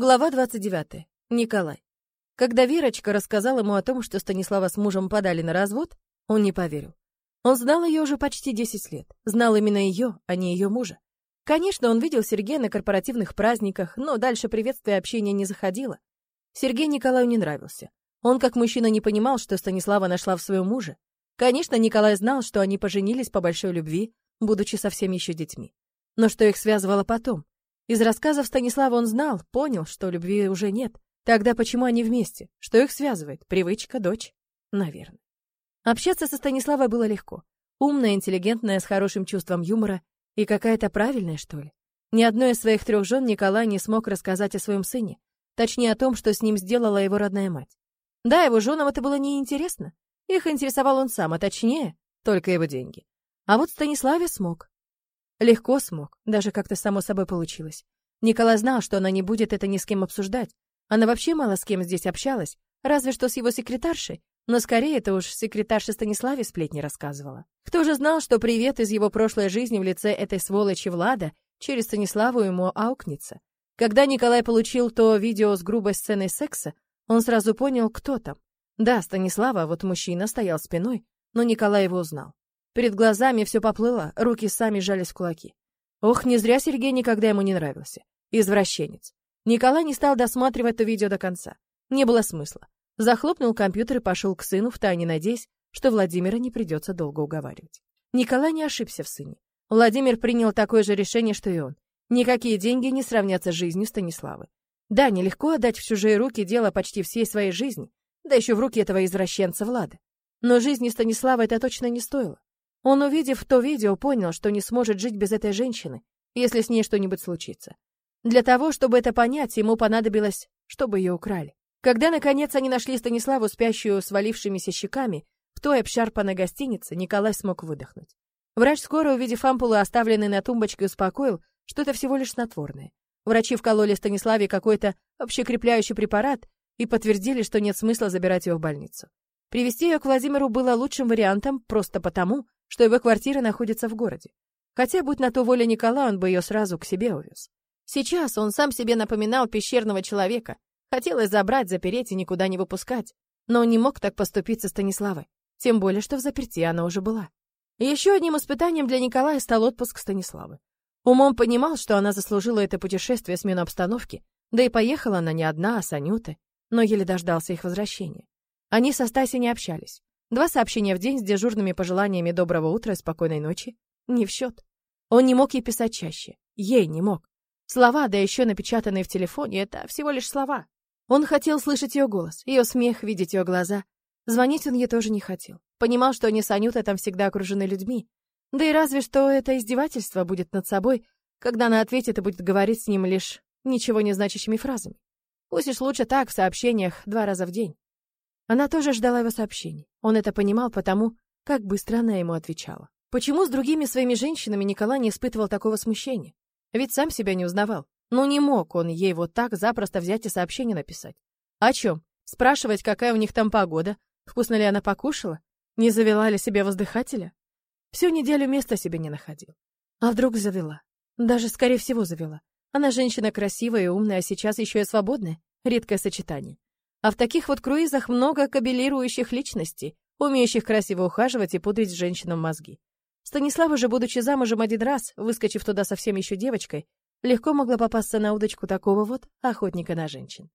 Глава 29. Николай. Когда Верочка рассказала ему о том, что Станислава с мужем подали на развод, он не поверил. Он знал ее уже почти 10 лет, знал именно ее, а не ее мужа. Конечно, он видел Сергея на корпоративных праздниках, но дальше приветствия общения не заходило. Сергей Николаю не нравился. Он как мужчина не понимал, что Станислава нашла в своем муже. Конечно, Николай знал, что они поженились по большой любви, будучи совсем еще детьми. Но что их связывало потом? Из рассказов Станислава он знал, понял, что любви уже нет. Тогда почему они вместе? Что их связывает? Привычка, дочь? Наверное. Общаться со Станиславой было легко. Умная, интеллигентная, с хорошим чувством юмора и какая-то правильная, что ли. Ни одной из своих трех жен Николай не смог рассказать о своем сыне, точнее о том, что с ним сделала его родная мать. Да, его женам это было неинтересно. Их интересовал он сам, а точнее, только его деньги. А вот Станиславе смог. Легко смог, даже как-то само собой получилось. Николай знал, что она не будет это ни с кем обсуждать. Она вообще мало с кем здесь общалась, разве что с его секретаршей, но скорее это уж секретарша Станиславе сплетни рассказывала. Кто же знал, что привет из его прошлой жизни в лице этой сволочи Влада через Станиславу ему аукнется? Когда Николай получил то видео с грубой сценой секса, он сразу понял, кто там. Да, Станислава, вот мужчина стоял спиной, но Николай его узнал. Перед глазами все поплыло, руки сами сжались в кулаки. Ох, не зря Сергей никогда ему не нравился. Извращенец. Николай не стал досматривать то видео до конца. Не было смысла. Захлопнул компьютер и пошел к сыну, втайне надеясь, что Владимира не придется долго уговаривать. Николай не ошибся в сыне. Владимир принял такое же решение, что и он. Никакие деньги не сравнятся с жизнью Станиславы. Да, нелегко отдать в чужие руки дело почти всей своей жизни, да еще в руки этого извращенца Влада. Но жизни Станислава это точно не стоило. Он, увидев то видео, понял, что не сможет жить без этой женщины, если с ней что-нибудь случится. Для того, чтобы это понять, ему понадобилось, чтобы ее украли. Когда, наконец, они нашли Станиславу, спящую свалившимися щеками, в той обшарпанной гостинице, Николай смог выдохнуть. Врач скоро, увидев ампулы, оставленные на тумбочке, успокоил, что это всего лишь снотворное. Врачи вкололи Станиславе какой-то общекрепляющий препарат и подтвердили, что нет смысла забирать ее в больницу. Привести ее к Владимиру было лучшим вариантом просто потому, что его квартира находится в городе. Хотя, будь на то воля Николая, он бы ее сразу к себе увез. Сейчас он сам себе напоминал пещерного человека. Хотелось забрать, запереть и никуда не выпускать. Но он не мог так поступить со Станиславой. Тем более, что в заперти она уже была. Еще одним испытанием для Николая стал отпуск Станиславы. Умом понимал, что она заслужила это путешествие, смену обстановки, да и поехала она не одна, а с Анютой, но еле дождался их возвращения. Они со Стасей не общались. Два сообщения в день с дежурными пожеланиями доброго утра и спокойной ночи не в счет. Он не мог ей писать чаще. Ей не мог. Слова, да еще напечатанные в телефоне, это всего лишь слова. Он хотел слышать ее голос, ее смех, видеть ее глаза. Звонить он ей тоже не хотел. Понимал, что они с Анютой там всегда окружены людьми. Да и разве что это издевательство будет над собой, когда она ответит и будет говорить с ним лишь ничего не значащими фразами. Пусть лучше так, в сообщениях, два раза в день. Она тоже ждала его сообщений. Он это понимал потому, как быстро она ему отвечала. Почему с другими своими женщинами Николай не испытывал такого смущения? Ведь сам себя не узнавал. Ну не мог он ей вот так запросто взять и сообщение написать. О чем? Спрашивать, какая у них там погода? Вкусно ли она покушала? Не завела ли себе воздыхателя? Всю неделю места себе не находил. А вдруг завела? Даже, скорее всего, завела. Она женщина красивая и умная, а сейчас еще и свободная. Редкое сочетание. А в таких вот круизах много кабелирующих личностей, умеющих красиво ухаживать и пудрить женщинам мозги. Станислава же, будучи замужем один раз, выскочив туда совсем еще девочкой, легко могла попасться на удочку такого вот охотника на женщин.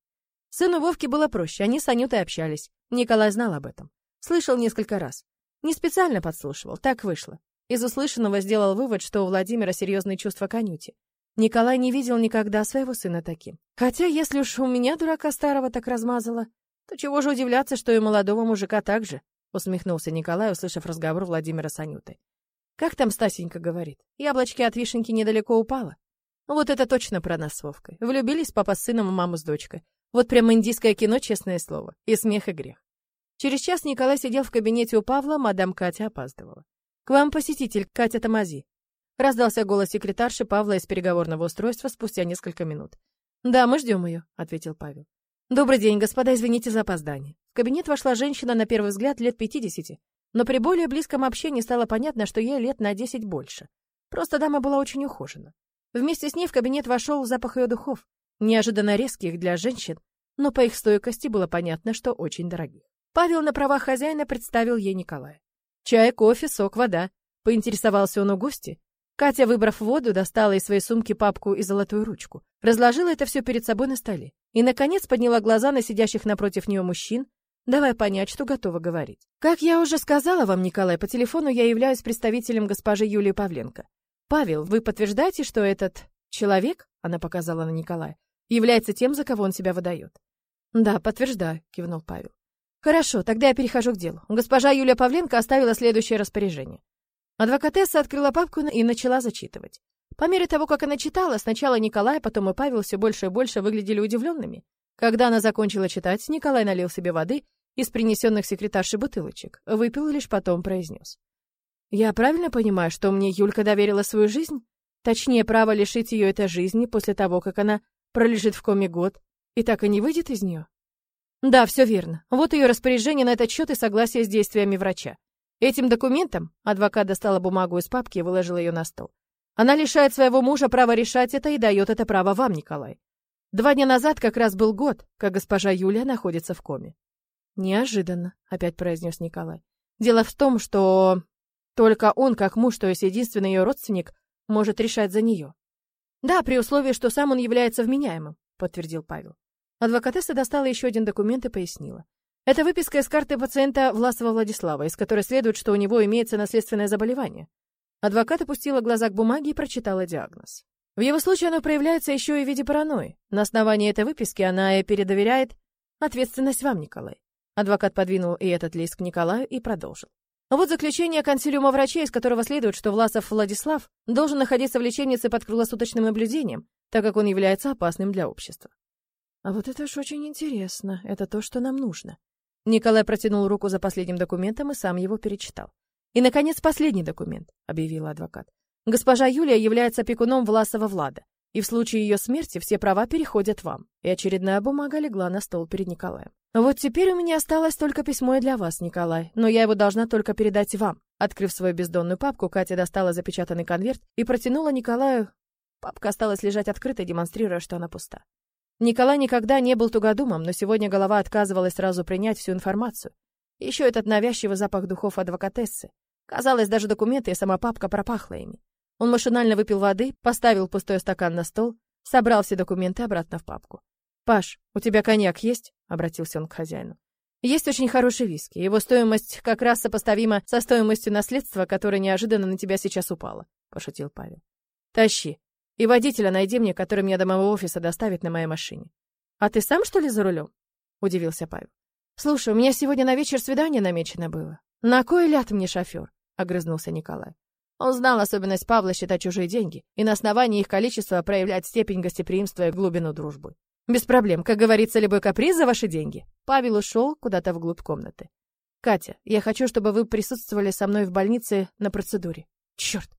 Сыну Вовки было проще, они с Анютой общались. Николай знал об этом. Слышал несколько раз. Не специально подслушивал, так вышло. Из услышанного сделал вывод, что у Владимира серьезные чувства к Анюте. Николай не видел никогда своего сына таким. Хотя, если уж у меня дурака старого так размазало, то чего же удивляться, что и молодого мужика так же, усмехнулся Николай, услышав разговор Владимира с Анютой. Как там Стасенька говорит? Яблочки от вишенки недалеко упало. Вот это точно про нас с Вовкой. Влюбились папа с сыном, мама с дочкой. Вот прямо индийское кино, честное слово. И смех, и грех. Через час Николай сидел в кабинете у Павла, мадам Катя опаздывала. «К вам посетитель, Катя Тамази», Раздался голос секретарши Павла из переговорного устройства спустя несколько минут. «Да, мы ждем ее», — ответил Павел. «Добрый день, господа, извините за опоздание». В кабинет вошла женщина на первый взгляд лет пятидесяти, но при более близком общении стало понятно, что ей лет на десять больше. Просто дама была очень ухожена. Вместе с ней в кабинет вошел запах ее духов. неожиданно резких для женщин, но по их стойкости было понятно, что очень дорогих. Павел на правах хозяина представил ей Николая. Чай, кофе, сок, вода. Поинтересовался он у гости. Катя, выбрав воду, достала из своей сумки папку и золотую ручку. Разложила это все перед собой на столе. И, наконец, подняла глаза на сидящих напротив нее мужчин, давая понять, что готова говорить. Как я уже сказала вам, Николай, по телефону я являюсь представителем госпожи Юлии Павленко. Павел, вы подтверждаете, что этот человек, она показала на Николая, является тем, за кого он себя выдает? Да, подтверждаю, кивнул Павел. Хорошо, тогда я перехожу к делу. Госпожа Юлия Павленко оставила следующее распоряжение. Адвокатесса открыла папку и начала зачитывать. По мере того, как она читала, сначала Николай, потом и Павел все больше и больше выглядели удивленными. Когда она закончила читать, Николай налил себе воды из принесенных секретарши бутылочек, выпил и лишь потом произнес. «Я правильно понимаю, что мне Юлька доверила свою жизнь? Точнее, право лишить ее этой жизни после того, как она пролежит в коме год и так и не выйдет из нее?» «Да, все верно. Вот ее распоряжение на этот счет и согласие с действиями врача. Этим документом адвокат достала бумагу из папки и выложила ее на стол. Она лишает своего мужа права решать это и дает это право вам, Николай. Два дня назад как раз был год, как госпожа Юлия находится в коме. Неожиданно, опять произнес Николай. Дело в том, что только он, как муж, то есть единственный ее родственник, может решать за нее. Да, при условии, что сам он является вменяемым, подтвердил Павел. Адвокатесса достала еще один документ и пояснила. Это выписка из карты пациента Власова Владислава, из которой следует, что у него имеется наследственное заболевание. Адвокат опустила глаза к бумаге и прочитала диагноз. В его случае оно проявляется еще и в виде паранойи. На основании этой выписки она и передоверяет ответственность вам, Николай. Адвокат подвинул и этот лист к Николаю и продолжил. Вот заключение консилиума врачей, из которого следует, что Власов Владислав должен находиться в лечебнице под круглосуточным наблюдением, так как он является опасным для общества. А вот это ж очень интересно. Это то, что нам нужно. Николай протянул руку за последним документом и сам его перечитал. «И, наконец, последний документ», — объявила адвокат. «Госпожа Юлия является опекуном Власова Влада, и в случае ее смерти все права переходят вам». И очередная бумага легла на стол перед Николаем. «Вот теперь у меня осталось только письмо и для вас, Николай, но я его должна только передать вам». Открыв свою бездонную папку, Катя достала запечатанный конверт и протянула Николаю. Папка осталась лежать открытой, демонстрируя, что она пуста. Николай никогда не был тугодумом, но сегодня голова отказывалась сразу принять всю информацию. Еще этот навязчивый запах духов адвокатессы. Казалось, даже документы и сама папка пропахла ими. Он машинально выпил воды, поставил пустой стакан на стол, собрал все документы обратно в папку. «Паш, у тебя коньяк есть?» — обратился он к хозяину. «Есть очень хороший виски. Его стоимость как раз сопоставима со стоимостью наследства, которое неожиданно на тебя сейчас упало», — пошутил Павел. «Тащи. И водителя найди мне, который меня до моего офиса доставит на моей машине. А ты сам, что ли, за рулем? Удивился Павел. Слушай, у меня сегодня на вечер свидание намечено было. На кой ляд мне шофер? Огрызнулся Николай. Он знал особенность Павла считать чужие деньги и на основании их количества проявлять степень гостеприимства и глубину дружбы. Без проблем, как говорится, любой каприз за ваши деньги. Павел ушел куда-то вглубь комнаты. Катя, я хочу, чтобы вы присутствовали со мной в больнице на процедуре. Черт!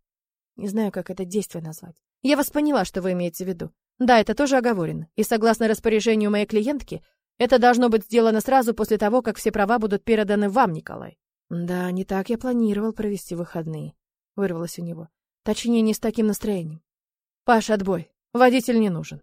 Не знаю, как это действие назвать. Я вас поняла, что вы имеете в виду. Да, это тоже оговорено. И согласно распоряжению моей клиентки, это должно быть сделано сразу после того, как все права будут переданы вам, Николай. Да, не так я планировал провести выходные. Вырвалось у него. Точнее, не с таким настроением. Паш, отбой. Водитель не нужен.